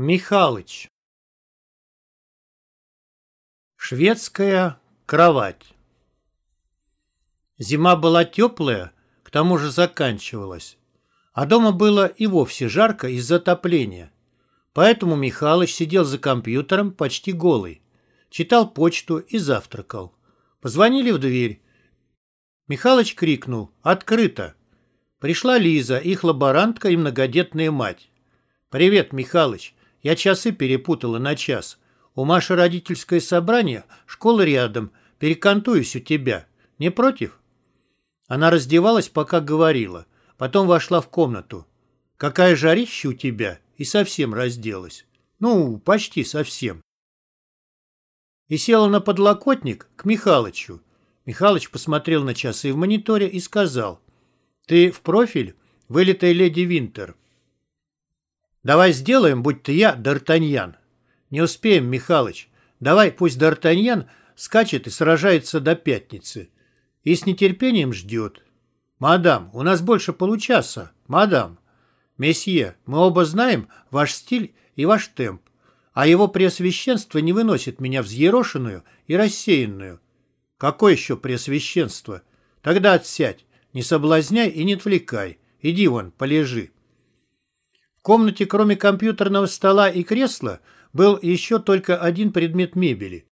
Михалыч Шведская кровать Зима была теплая, к тому же заканчивалась. А дома было и вовсе жарко из-за отопления. Поэтому Михалыч сидел за компьютером почти голый. Читал почту и завтракал. Позвонили в дверь. Михалыч крикнул «Открыто!». Пришла Лиза, их лаборантка и многодетная мать. «Привет, Михалыч. Я часы перепутала на час. У Маши родительское собрание, школа рядом. Перекантуюсь у тебя. Не против?» Она раздевалась, пока говорила. Потом вошла в комнату. «Какая жарища у тебя!» И совсем разделась. Ну, почти совсем. И села на подлокотник к Михалычу. Михалыч посмотрел на часы в мониторе и сказал. «Ты в профиль? Вылитая леди Винтер». Давай сделаем, будь ты я, Д'Артаньян. Не успеем, Михалыч. Давай пусть Д'Артаньян скачет и сражается до пятницы. И с нетерпением ждет. Мадам, у нас больше получаса. Мадам. Месье, мы оба знаем ваш стиль и ваш темп. А его преосвященство не выносит меня взъерошенную и рассеянную. Какое еще преосвященство? Тогда отсядь, не соблазняй и не отвлекай. Иди вон, полежи. В комнате, кроме компьютерного стола и кресла, был еще только один предмет мебели.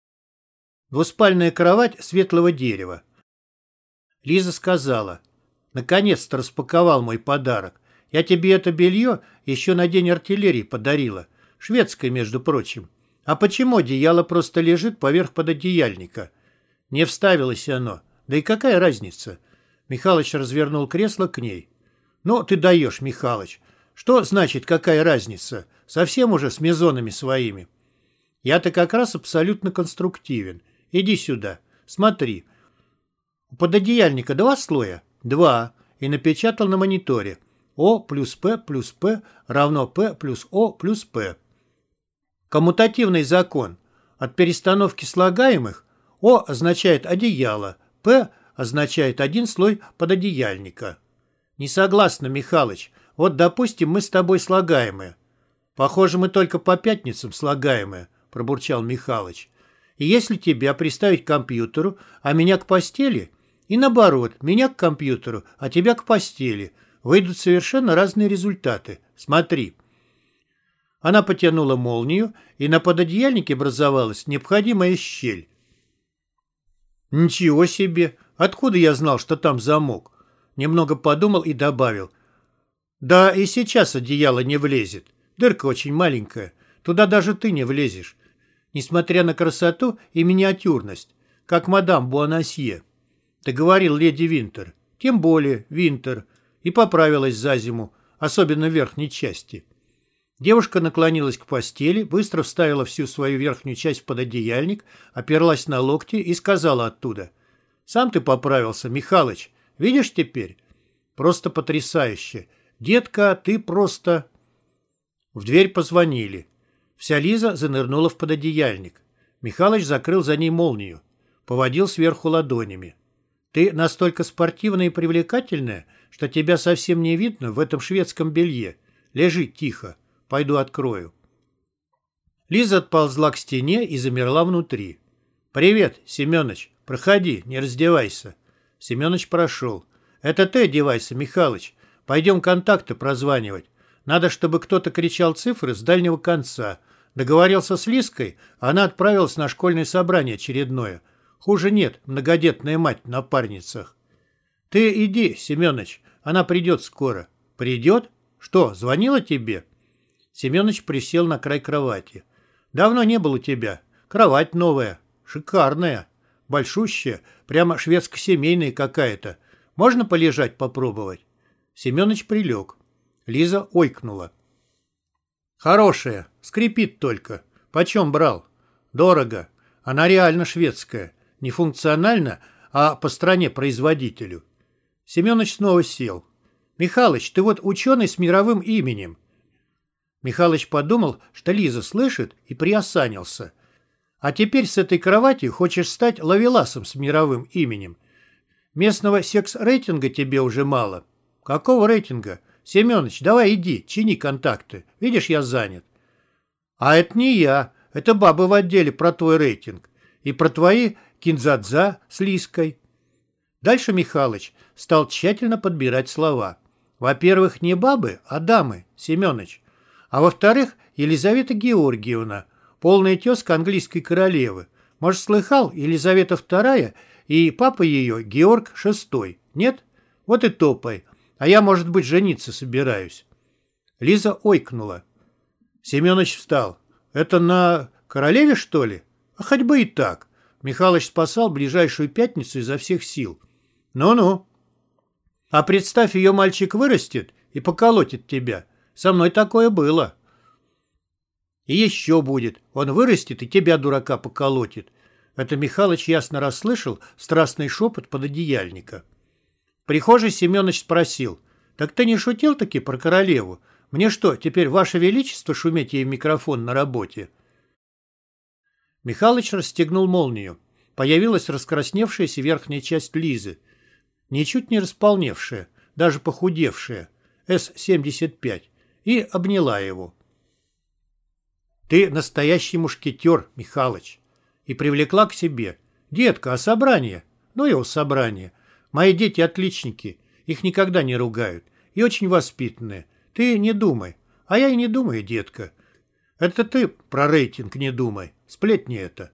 Двуспальная кровать светлого дерева. Лиза сказала, «Наконец-то распаковал мой подарок. Я тебе это белье еще на день артиллерии подарила. Шведское, между прочим. А почему одеяло просто лежит поверх пододеяльника? Не вставилось оно. Да и какая разница?» Михалыч развернул кресло к ней. «Ну, ты даешь, Михалыч. Что значит, какая разница? Совсем уже с мезонами своими. Я-то как раз абсолютно конструктивен. Иди сюда. Смотри. У пододеяльника два слоя? Два. И напечатал на мониторе. О плюс П плюс П равно П плюс О плюс П. Коммутативный закон. От перестановки слагаемых О означает одеяло, П означает один слой пододеяльника. Не согласна, Михалыч. Вот, допустим, мы с тобой слагаемые. Похоже, мы только по пятницам слагаемые, пробурчал Михалыч. И если тебя приставить к компьютеру, а меня к постели, и наоборот, меня к компьютеру, а тебя к постели, выйдут совершенно разные результаты. Смотри. Она потянула молнию, и на пододеяльнике образовалась необходимая щель. Ничего себе! Откуда я знал, что там замок? Немного подумал и добавил – да и сейчас одеяло не влезет. Дырка очень маленькая. Туда даже ты не влезешь. Несмотря на красоту и миниатюрность. Как мадам Буанасье. Ты говорил, леди Винтер. Тем более, Винтер. И поправилась за зиму. Особенно в верхней части. Девушка наклонилась к постели, быстро вставила всю свою верхнюю часть в пододеяльник, оперлась на локти и сказала оттуда. «Сам ты поправился, Михалыч. Видишь теперь?» «Просто потрясающе. «Детка, ты просто...» В дверь позвонили. Вся Лиза занырнула в пододеяльник. Михалыч закрыл за ней молнию. Поводил сверху ладонями. «Ты настолько спортивная и привлекательная, что тебя совсем не видно в этом шведском белье. Лежи тихо. Пойду открою». Лиза отползла к стене и замерла внутри. «Привет, Семенович. Проходи, не раздевайся». Семенович прошел. «Это ты одевайся, Михалыч. Пойдем контакты прозванивать. Надо, чтобы кто-то кричал цифры с дальнего конца. Договорился с Лиской, она отправилась на школьное собрание очередное. Хуже нет, многодетная мать на парницах. Ты иди, Семенович, она придет скоро. Придет? Что, звонила тебе? Семенович присел на край кровати. Давно не было тебя. Кровать новая, шикарная, большущая, прямо шведско-семейная какая-то. Можно полежать попробовать? Семенович прилег. Лиза ойкнула. «Хорошая, скрипит только. Почем брал?» «Дорого. Она реально шведская. Не функционально, а по стране производителю». Семенович снова сел. «Михалыч, ты вот ученый с мировым именем». Михалыч подумал, что Лиза слышит, и приосанился. «А теперь с этой кроватью хочешь стать лавеласом с мировым именем. Местного секс-рейтинга тебе уже мало». «Какого рейтинга? Семенович, давай иди, чини контакты. Видишь, я занят». А это не я. Это бабы в отделе про твой рейтинг. И про твои кинзадза с Лиской. Дальше Михалыч стал тщательно подбирать слова. Во-первых, не бабы, а дамы, Семёныч. А во-вторых, Елизавета Георгиевна, полная тезка английской королевы. Может, слыхал, Елизавета II и папа ее Георг VI, нет? Вот и топай. А я, может быть, жениться собираюсь. Лиза ойкнула. Семёныч встал. Это на королеве, что ли? А хоть бы и так. Михалыч спасал ближайшую пятницу изо всех сил. Ну-ну. А представь, ее мальчик вырастет и поколотит тебя. Со мной такое было. И еще будет. Он вырастет и тебя, дурака, поколотит. Это Михалыч ясно расслышал страстный шепот пододеяльника. Прихожей Семенович спросил. «Так ты не шутил таки про королеву? Мне что, теперь ваше величество шуметь ей в микрофон на работе?» Михалыч расстегнул молнию. Появилась раскрасневшаяся верхняя часть Лизы. Ничуть не располневшая, даже похудевшая. С-75. И обняла его. «Ты настоящий мушкетер, Михалыч!» И привлекла к себе. «Детка, а собрание?» «Ну его собрание. Мои дети отличники. Их никогда не ругают. И очень воспитанные. Ты не думай. А я и не думаю, детка. Это ты про рейтинг не думай. Сплетни это.